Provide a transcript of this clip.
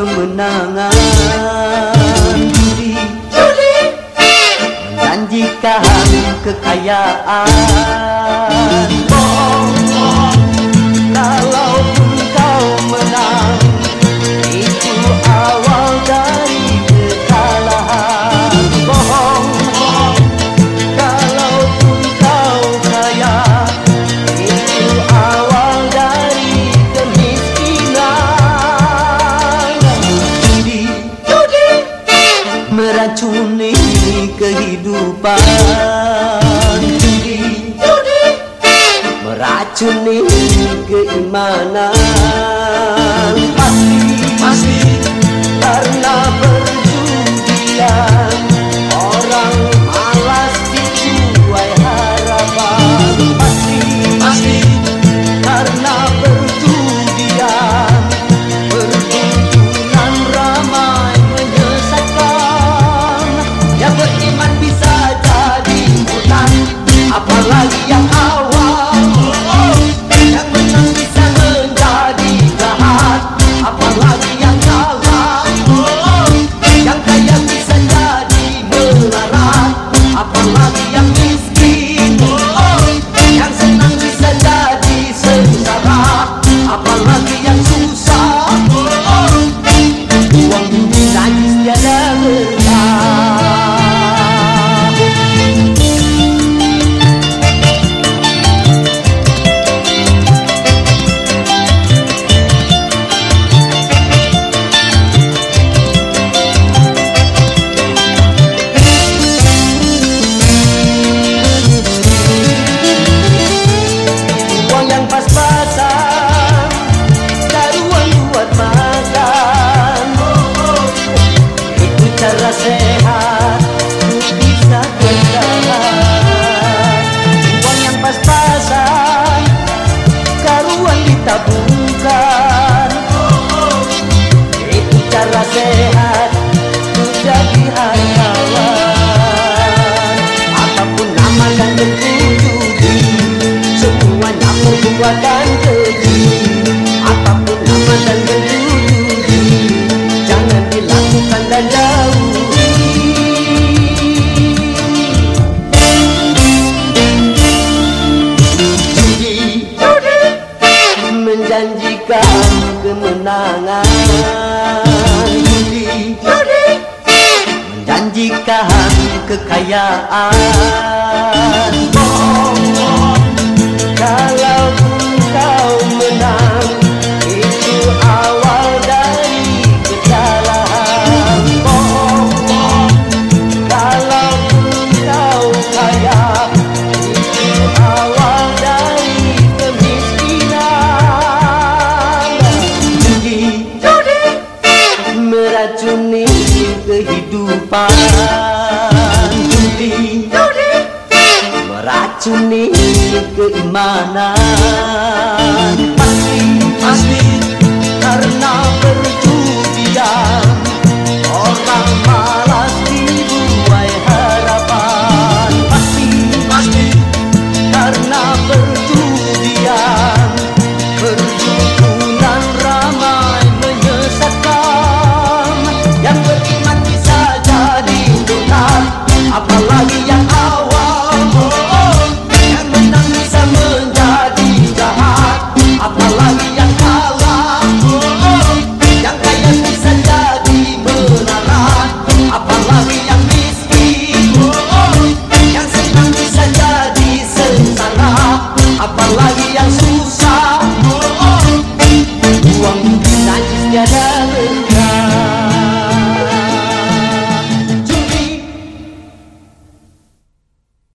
kemenangan Juri Juri Menjanjikan kekayaan. banding meracuni keimanan pasti Yeah. Abu berikan kemenangan. Judi Menjanjikan kekayaan. kehidupan. Tuni Meracuni keimanan. Tuni